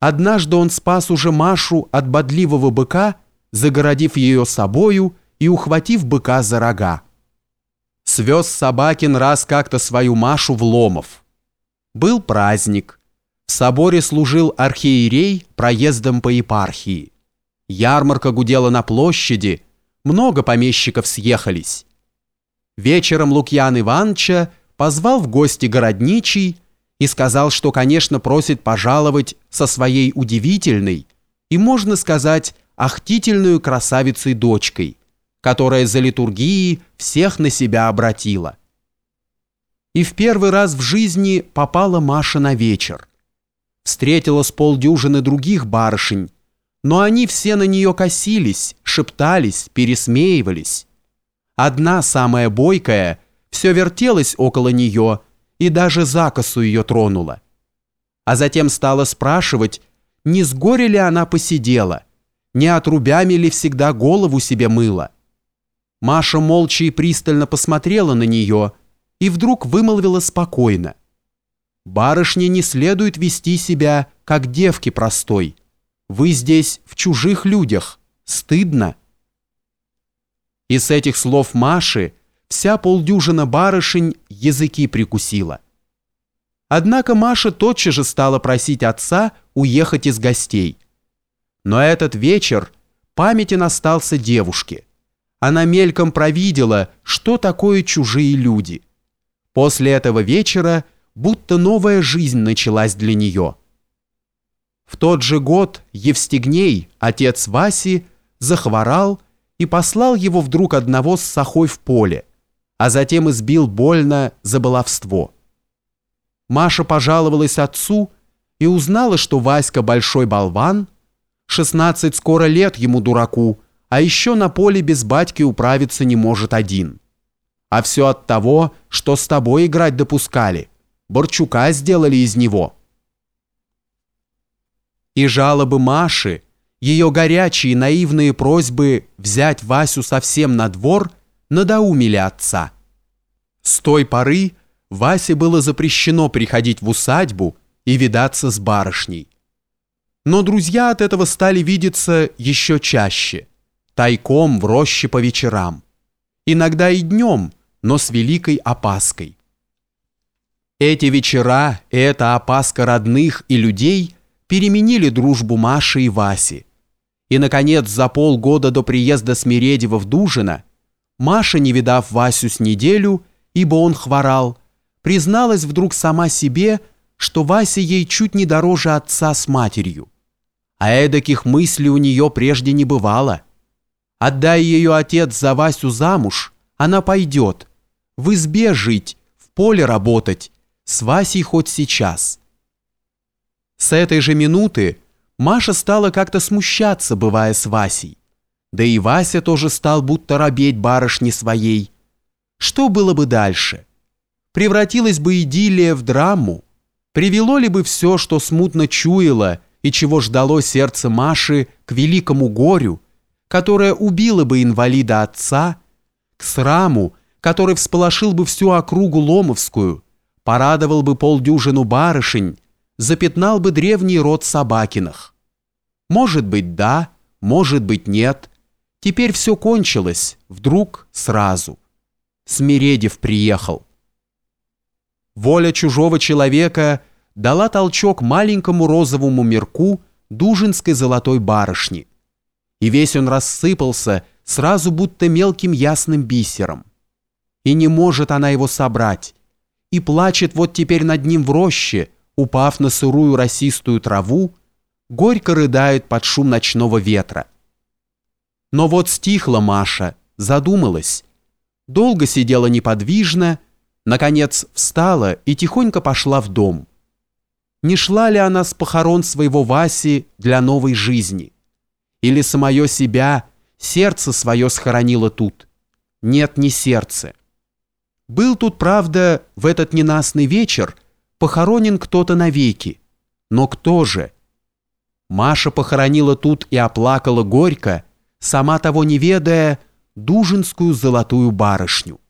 Однажды он спас уже Машу от бодливого быка, загородив ее собою и ухватив быка за рога. Свез Собакин раз как-то свою Машу в Ломов. Был праздник. В соборе служил архиерей проездом по епархии. Ярмарка гудела на площади, много помещиков съехались. Вечером Лукьян Ивановича позвал в гости городничий и сказал, что, конечно, просит пожаловать со своей удивительной и, можно сказать, ахтительную красавицей-дочкой, которая за литургией всех на себя обратила. И в первый раз в жизни попала Маша на вечер. Встретила с полдюжины других барышень, но они все на нее косились, шептались, пересмеивались. Одна, самая бойкая, все вертелась около нее и даже закосу ее тронула. А затем стала спрашивать, не с горя ли она посидела, не отрубями ли всегда голову себе мыла. Маша молча и пристально посмотрела на нее и вдруг вымолвила спокойно. «Барышне не следует вести себя, как девки простой. Вы здесь в чужих людях. Стыдно». И с этих слов Маши вся полдюжина барышень языки прикусила. Однако Маша тотчас же стала просить отца уехать из гостей. Но этот вечер памятен остался девушке. Она мельком провидела, что такое чужие люди. После этого вечера будто новая жизнь началась для нее. В тот же год Евстигней, отец Васи, захворал и послал его вдруг одного с сахой в поле, а затем избил больно за баловство. Маша пожаловалась отцу и узнала, что Васька большой болван, 16 скоро лет ему дураку, а еще на поле без батьки управиться не может один. А все от того, что с тобой играть допускали. Борчука сделали из него. И жалобы Маши, ее горячие наивные просьбы взять Васю совсем на двор надоумили отца. С той поры Васе было запрещено приходить в усадьбу и видаться с барышней. Но друзья от этого стали видеться еще чаще, тайком в роще по вечерам. Иногда и днем, но с великой опаской. Эти вечера и эта опаска родных и людей переменили дружбу Маши и Васи. И, наконец, за полгода до приезда Смиредева в Дужино Маша, не видав Васю с неделю, ибо он хворал, призналась вдруг сама себе, что Вася ей чуть не дороже отца с матерью. А эдаких мыслей у нее прежде не бывало. Отдай ее отец за Васю замуж, она пойдет. В избе жить, в поле работать, с Васей хоть сейчас. С этой же минуты Маша стала как-то смущаться, бывая с Васей. Да и Вася тоже стал будто робеть барышни своей. Что было бы дальше? Превратилась бы идиллия в драму? Привело ли бы все, что смутно чуяло и чего ждало сердце Маши к великому горю, которое убило бы инвалида отца, к сраму, который всполошил бы всю округу Ломовскую, порадовал бы полдюжину барышень, запятнал бы древний род Собакиных. Может быть, да, может быть, нет. Теперь все кончилось, вдруг, сразу. Смиредев приехал. Воля чужого человека дала толчок маленькому розовому мирку дужинской золотой барышни. И весь он рассыпался, сразу будто мелким ясным бисером. И не может она его собрать, и плачет вот теперь над ним в роще, упав на сырую росистую траву, горько рыдает под шум ночного ветра. Но вот стихла Маша, задумалась. Долго сидела неподвижно, наконец встала и тихонько пошла в дом. Не шла ли она с похорон своего Васи для новой жизни? Или самое себя, сердце свое схоронила тут? Нет, не сердце. Был тут, правда, в этот ненастный вечер – похоронен кто-то навеки. Но кто же? Маша похоронила тут и оплакала горько, сама того не ведая, дужинскую золотую барышню.